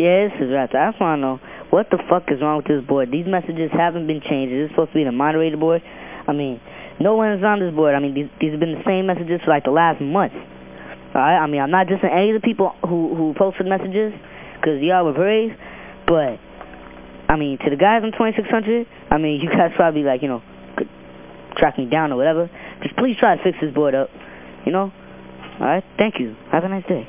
Yes, this is Raptor. I just want to know, what the fuck is wrong with this board? These messages haven't been changed. Is this supposed to be the moderator board? I mean, no one is on this board. I mean, these, these have been the same messages for like the last month. Alright? I mean, I'm not dissing any of the people who, who posted messages, because y'all were brave, but, I mean, to the guys on 2600, I mean, you guys probably like, you know, could track me down or whatever. Just please try to fix this board up, you know? Alright? Thank you. Have a nice day.